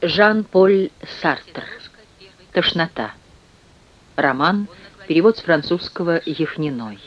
Жан-Поль Сартр. Тошнота. Роман. Перевод с французского Яхниной.